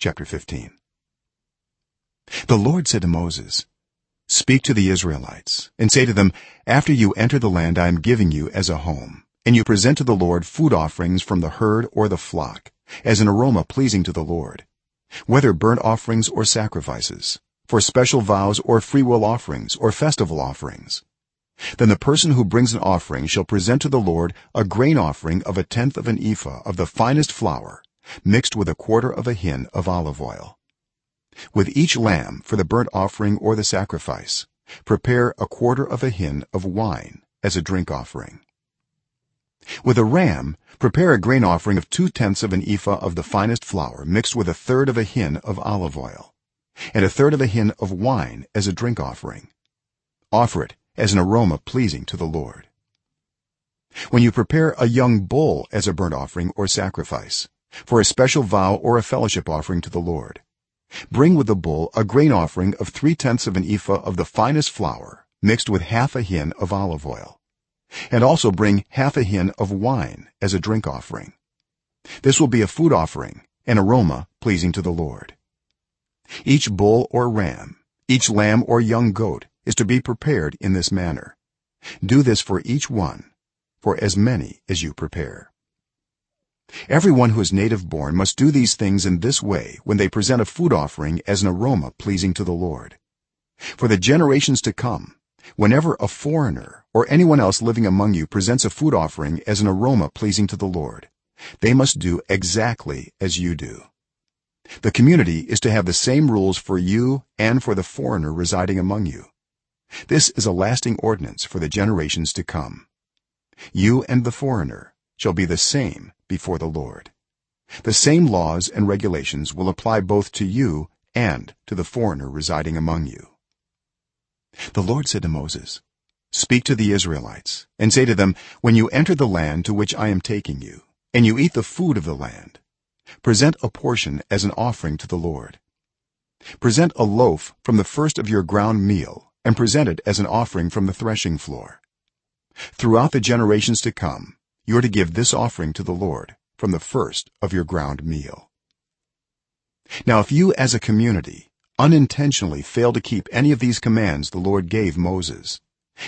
chapter 15 the lord said to moses speak to the israelites and say to them after you enter the land i am giving you as a home and you present to the lord food offerings from the herd or the flock as an aroma pleasing to the lord whether burnt offerings or sacrifices for special vows or freewill offerings or festival offerings. Then the person who brings an offering shall present to the lord a grain offering of a tenth of an ephah of the finest flour mixed with a quarter of a hin of olive oil. With each lamb for the burnt offering or the sacrifice prepare a quarter of a hin of wine as a drink offering. With a ram prepare a grain offering of 2 tenths of an ephah of the finest flour mixed with a third of a hin of olive oil and a third of a hin of wine as a drink offering. Offer it as an aroma pleasing to the lord. When you prepare a young bull as a burnt offering or sacrifice for a special vow or a fellowship offering to the lord. Bring with the bull a grain offering of 3 tenths of an ephah of the finest flour mixed with half a hin of olive oil. And also bring half a hin of wine as a drink offering. This will be a food offering an aroma pleasing to the lord. Each bull or ram each lamb or young goat is to be prepared in this manner. Do this for each one for as many as you prepare everyone who is native born must do these things in this way when they present a food offering as an aroma pleasing to the lord. For the generations to come whenever a foreigner or anyone else living among you presents a food offering as an aroma pleasing to the lord they must do exactly as you do. The community is to have the same rules for you and for the foreigner residing among you. This is a lasting ordinance for the generations to come. You and the foreigner shall be the same before the lord. The same laws and regulations will apply both to you and to the foreigner residing among you. The lord said to moses speak to the israelites and say to them when you enter the land to which i am taking you and you eat the food of the land present a portion as an offering to the lord. Present a loaf from the first of your ground meal and present it as an offering from the threshing floor. Throughout the generations to come you are to give this offering to the lord from the first of your ground meal. Now if you as a community unintentionally fail to keep any of these commands the lord gave moses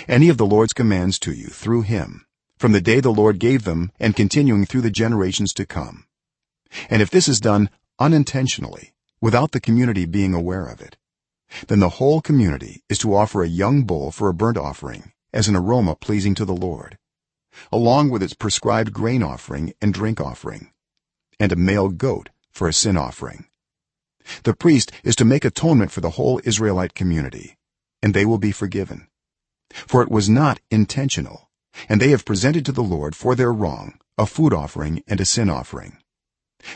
any of the lord's commands to you through him from the day the lord gave them and continuing through the generations to come and if this is done unintentionally without the community being aware of it then the whole community is to offer a young bull for a burnt offering as an aroma pleasing to the lord along with its prescribed grain offering and drink offering and a male goat for a sin offering. The priest is to make atonement for the whole israelite community and they will be forgiven. For it was not intentional and they have presented to the lord for their wrong a food offering and a sin offering.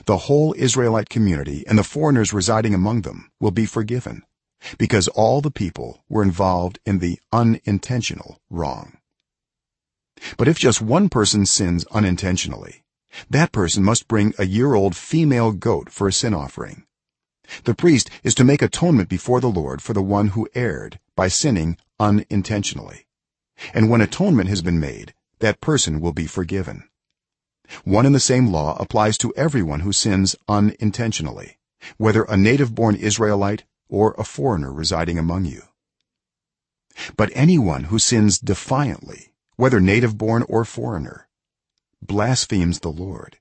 The whole israelite community and the foreigners residing among them will be forgiven because all the people were involved in the unintentional wrong but if just one person sins unintentionally that person must bring a year-old female goat for a sin offering. The priest is to make atonement before the lord for the one who erred by sinning unintentionally. And when atonement has been made that person will be forgiven. One and the same law applies to everyone who sins unintentionally whether a native born israelite or a foreigner residing among you. But anyone who sins defiantly whether native born or foreigner blasphemes the lord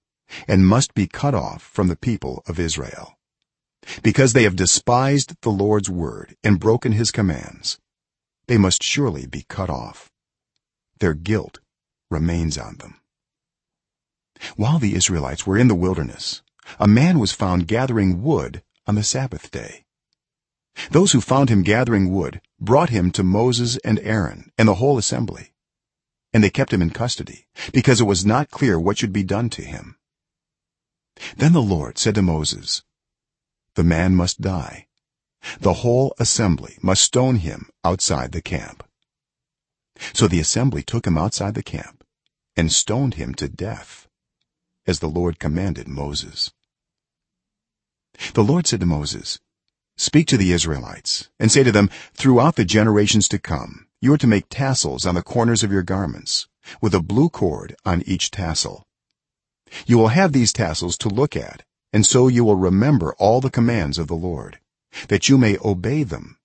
and must be cut off from the people of israel. Because they have despised the lord's word and broken his commands they must surely be cut off. Their guilt remains on them. While the israelites were in the wilderness a man was found gathering wood on the sabbath day. Those who found him gathering wood brought him to moses and aaron and the whole assembly and they kept him in custody because it was not clear what should be done to him. Then the lord said to moses the man must die. The whole assembly must stone him outside the camp. So the assembly took him outside the camp and stoned him to death as the lord commanded moses. The lord said to moses speak to the israelites and say to them throughout the generations to come you are to make tassels on the corners of your garments with a blue cord on each tassel. You will have these tassels to look at and so you will remember all the commands of the lord that you may obey them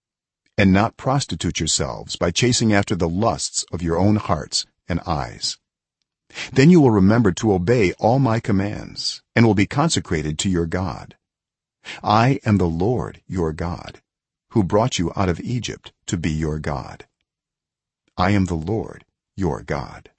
and not prostitute yourselves by chasing after the lusts of your own hearts and eyes. Then you will remember to obey all my commands and will be consecrated to your god i am the lord your god who brought you out of egypt to be your god. I am the lord your god